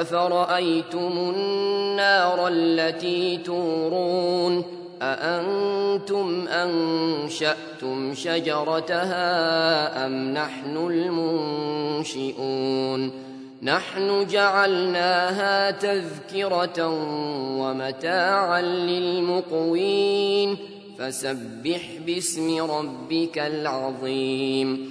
أفرأيتم النار التي تورون أأنتم أنشأتم شجرتها أم نحن المنشئون نحن جعلناها تذكرة ومتاعا للمقوين فسبح باسم ربك العظيم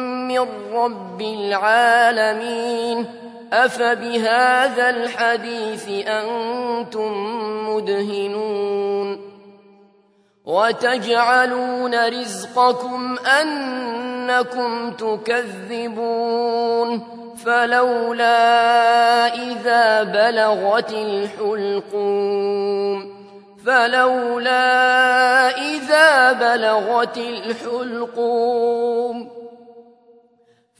من رب العالمين أفبهذا الحديث أنتم مدهنون وتجعلون رزقكم أنكم تكذبون فلولا إذا بلغت الحلقوم فلولا إذا بلغت الحلقوم